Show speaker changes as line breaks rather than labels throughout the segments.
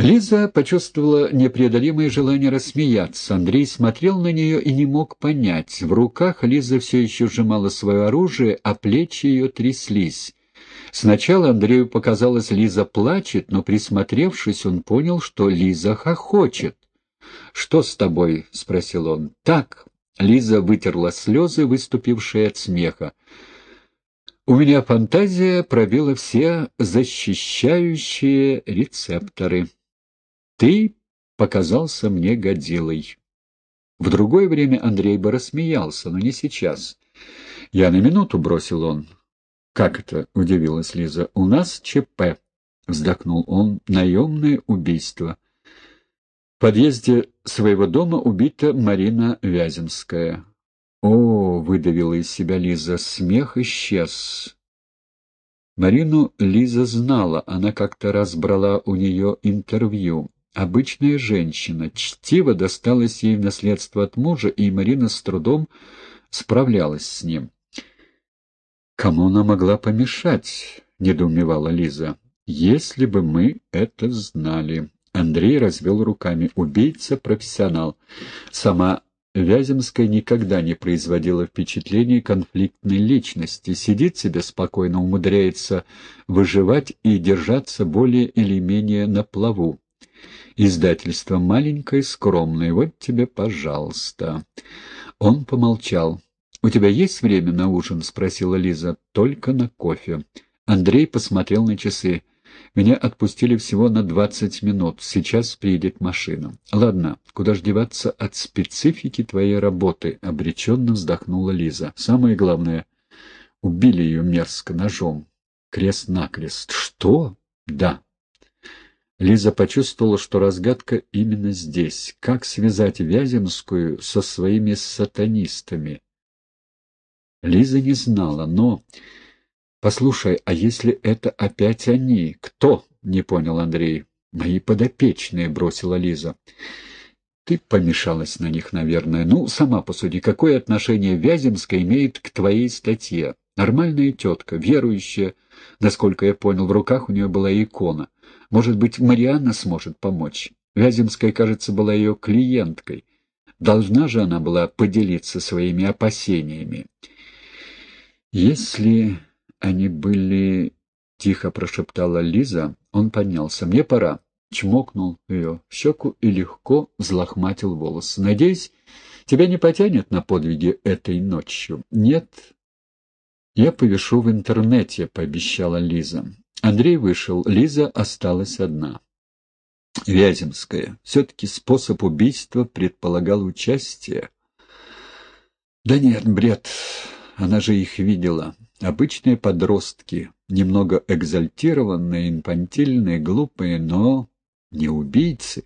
Лиза почувствовала непреодолимое желание рассмеяться. Андрей смотрел на нее и не мог понять. В руках Лиза все еще сжимала свое оружие, а плечи ее тряслись. Сначала Андрею показалось, Лиза плачет, но, присмотревшись, он понял, что Лиза хохочет. «Что с тобой?» — спросил он. «Так». Лиза вытерла слезы, выступившие от смеха. «У меня фантазия пробила все защищающие рецепторы». Ты показался мне годилой. В другое время Андрей бы рассмеялся, но не сейчас. Я на минуту бросил он. «Как это?» — удивилась Лиза. «У нас ЧП», — вздохнул он, — «наемное убийство». В подъезде своего дома убита Марина Вяземская. «О!» — выдавила из себя Лиза. Смех исчез. Марину Лиза знала, она как-то раз брала у нее интервью. Обычная женщина, чтиво досталась ей в наследство от мужа, и Марина с трудом справлялась с ним. «Кому она могла помешать?» — недоумевала Лиза. «Если бы мы это знали». Андрей развел руками. «Убийца-профессионал. Сама Вяземская никогда не производила впечатления конфликтной личности, сидит себе спокойно, умудряется выживать и держаться более или менее на плаву. Издательство маленькое, скромное. Вот тебе, пожалуйста. Он помолчал. «У тебя есть время на ужин?» — спросила Лиза. «Только на кофе». Андрей посмотрел на часы. «Меня отпустили всего на двадцать минут. Сейчас приедет машина». «Ладно, куда ж деваться от специфики твоей работы?» — обреченно вздохнула Лиза. «Самое главное, убили ее мерзко ножом. Крест-накрест». «Что?» «Да». Лиза почувствовала, что разгадка именно здесь. Как связать Вяземскую со своими сатанистами? Лиза не знала, но... «Послушай, а если это опять они? Кто?» — не понял Андрей. «Мои подопечные», — бросила Лиза. «Ты помешалась на них, наверное. Ну, сама посуди, какое отношение Вяземская имеет к твоей статье? Нормальная тетка, верующая. Насколько я понял, в руках у нее была икона. Может быть, Марианна сможет помочь. Вяземская, кажется, была ее клиенткой. Должна же она была поделиться своими опасениями. Если они были... Тихо прошептала Лиза. Он поднялся. «Мне пора». Чмокнул ее в щеку и легко взлохматил волосы. «Надеюсь, тебя не потянет на подвиги этой ночью?» «Нет, «Я повешу в интернете», — пообещала Лиза. Андрей вышел, Лиза осталась одна. Вяземская. Все-таки способ убийства предполагал участие. Да нет, бред. Она же их видела. Обычные подростки, немного экзальтированные, инфантильные, глупые, но не убийцы.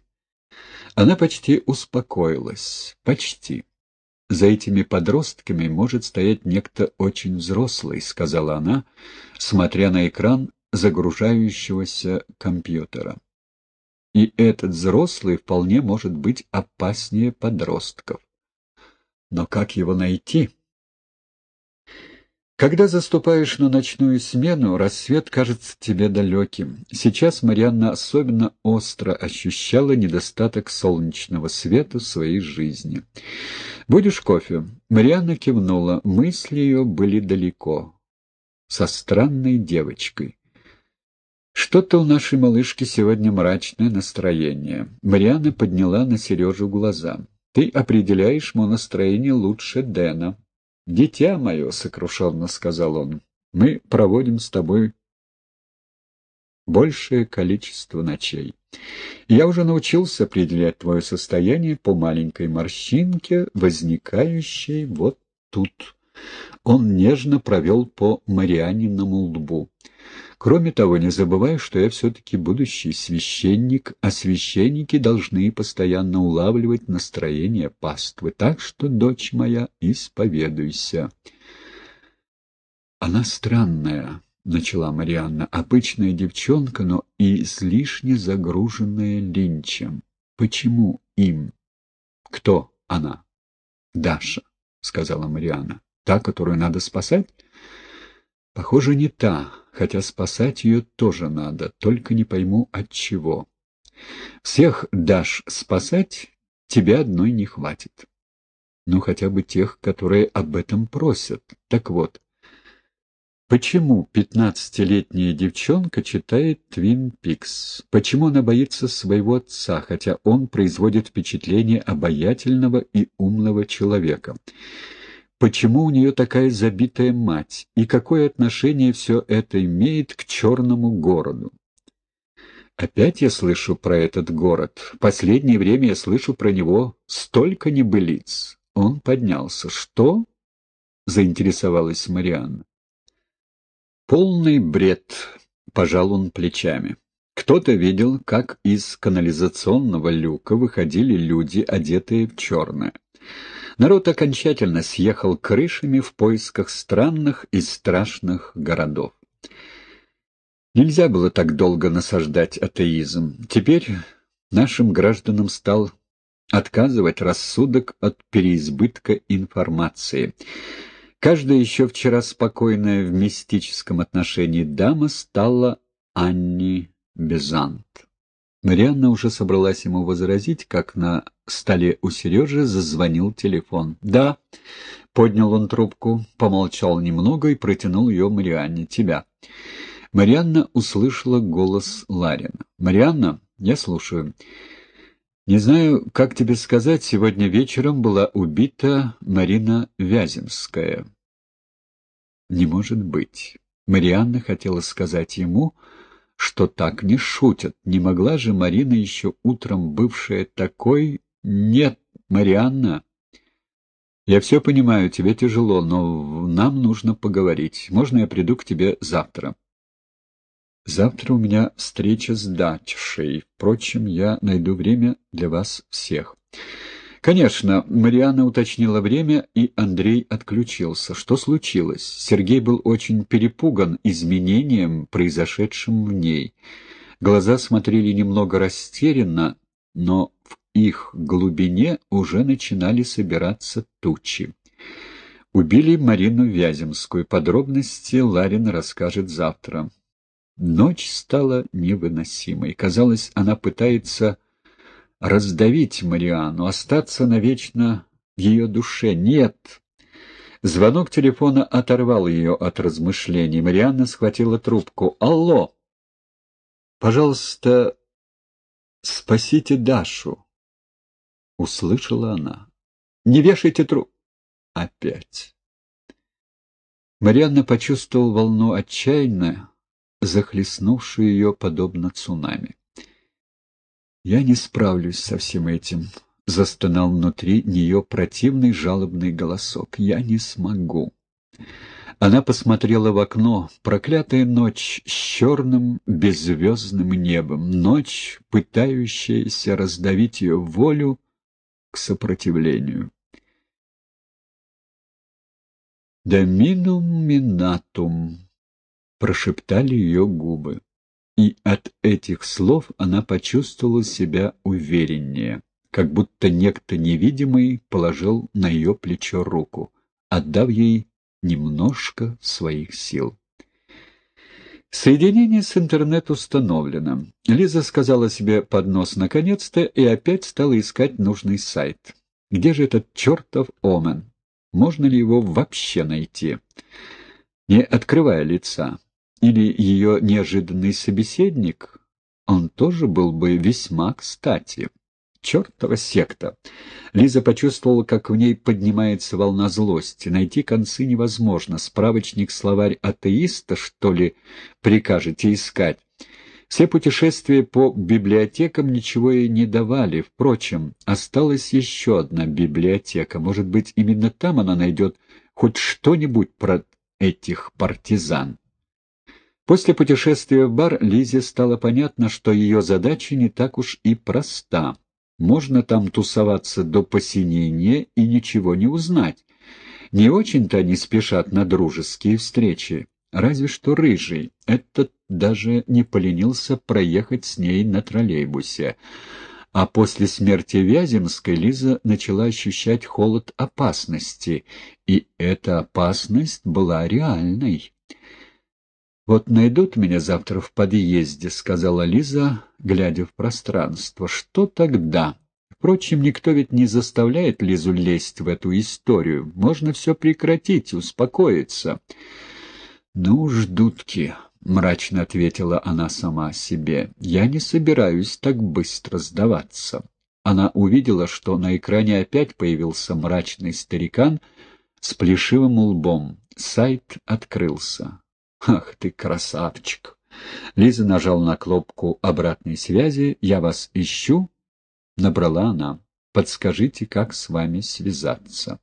Она почти успокоилась. Почти. «За этими подростками может стоять некто очень взрослый», — сказала она, смотря на экран загружающегося компьютера. «И этот взрослый вполне может быть опаснее подростков. Но как его найти?» Когда заступаешь на ночную смену, рассвет кажется тебе далеким. Сейчас Марианна особенно остро ощущала недостаток солнечного света в своей жизни. «Будешь кофе?» Марианна кивнула. Мысли ее были далеко. Со странной девочкой. «Что-то у нашей малышки сегодня мрачное настроение». Марианна подняла на Сережу глаза. «Ты определяешь мое настроение лучше Дэна». «Дитя мое», — сокрушенно сказал он, — «мы проводим с тобой большее количество ночей. Я уже научился определять твое состояние по маленькой морщинке, возникающей вот тут». Он нежно провел по Марианиному лбу. Кроме того, не забывай, что я все-таки будущий священник, а священники должны постоянно улавливать настроение паствы. Так что, дочь моя, исповедуйся. Она странная, — начала Марианна, — обычная девчонка, но и излишне загруженная линчем. Почему им? Кто она? Даша, — сказала Марианна. Та, которую надо спасать? Похоже, не та, хотя спасать ее тоже надо, только не пойму от чего. Всех дашь спасать, тебе одной не хватит. Ну, хотя бы тех, которые об этом просят. Так вот, почему пятнадцатилетняя девчонка читает «Твин Пикс»? Почему она боится своего отца, хотя он производит впечатление обаятельного и умного человека? Почему у нее такая забитая мать? И какое отношение все это имеет к черному городу? Опять я слышу про этот город. Последнее время я слышу про него столько небылиц. Он поднялся. «Что?» — заинтересовалась Марианна. «Полный бред», — пожал он плечами. Кто-то видел, как из канализационного люка выходили люди, одетые в черное. Народ окончательно съехал крышами в поисках странных и страшных городов. Нельзя было так долго насаждать атеизм. Теперь нашим гражданам стал отказывать рассудок от переизбытка информации. Каждая еще вчера спокойная в мистическом отношении дама стала Анни Безант. Марианна уже собралась ему возразить, как на столе у Сережи зазвонил телефон. «Да», — поднял он трубку, помолчал немного и протянул ее Марианне. «Тебя». Марианна услышала голос Ларина. «Марианна, я слушаю». Не знаю, как тебе сказать, сегодня вечером была убита Марина Вяземская. Не может быть. Марианна хотела сказать ему, что так не шутят. Не могла же Марина еще утром бывшая такой... Нет, Марианна, я все понимаю, тебе тяжело, но нам нужно поговорить. Можно я приду к тебе завтра? Завтра у меня встреча с дачшей. Впрочем, я найду время для вас всех. Конечно, Мариана уточнила время, и Андрей отключился. Что случилось? Сергей был очень перепуган изменением, произошедшим в ней. Глаза смотрели немного растерянно, но в их глубине уже начинали собираться тучи. Убили Марину Вяземскую. Подробности Ларин расскажет завтра. Ночь стала невыносимой. Казалось, она пытается раздавить Мариану, остаться навечно в ее душе. Нет! Звонок телефона оторвал ее от размышлений. Марианна схватила трубку. «Алло! Пожалуйста, спасите Дашу!» Услышала она. «Не вешайте труп!» Опять. Марианна почувствовала волну отчаянно захлестнувшую ее подобно цунами. «Я не справлюсь со всем этим», — застонал внутри нее противный жалобный голосок. «Я не смогу». Она посмотрела в окно. Проклятая ночь с черным беззвездным небом. Ночь, пытающаяся раздавить ее волю к сопротивлению. «Доминум минатум», прошептали ее губы. И от этих слов она почувствовала себя увереннее, как будто некто невидимый положил на ее плечо руку, отдав ей немножко своих сил. Соединение с интернет установлено. Лиза сказала себе под нос наконец-то и опять стала искать нужный сайт. Где же этот чертов Омен? Можно ли его вообще найти? Не открывая лица, или ее неожиданный собеседник, он тоже был бы весьма кстати. Чертова секта! Лиза почувствовала, как в ней поднимается волна злости. Найти концы невозможно. Справочник-словарь атеиста, что ли, прикажете искать? Все путешествия по библиотекам ничего ей не давали. Впрочем, осталась еще одна библиотека. Может быть, именно там она найдет хоть что-нибудь про этих партизан. После путешествия в бар Лизе стало понятно, что ее задача не так уж и проста. Можно там тусоваться до посинения и ничего не узнать. Не очень-то они спешат на дружеские встречи. Разве что рыжий. Этот даже не поленился проехать с ней на троллейбусе. А после смерти Вяземской Лиза начала ощущать холод опасности, и эта опасность была реальной. «Вот найдут меня завтра в подъезде», — сказала Лиза, глядя в пространство. «Что тогда?» Впрочем, никто ведь не заставляет Лизу лезть в эту историю. Можно все прекратить, успокоиться. «Ну, ждутки», — мрачно ответила она сама себе, — «я не собираюсь так быстро сдаваться». Она увидела, что на экране опять появился мрачный старикан с плешивым лбом. Сайт открылся. «Ах ты, красавчик!» Лиза нажал на кнопку обратной связи. «Я вас ищу?» Набрала она. «Подскажите, как с вами связаться?»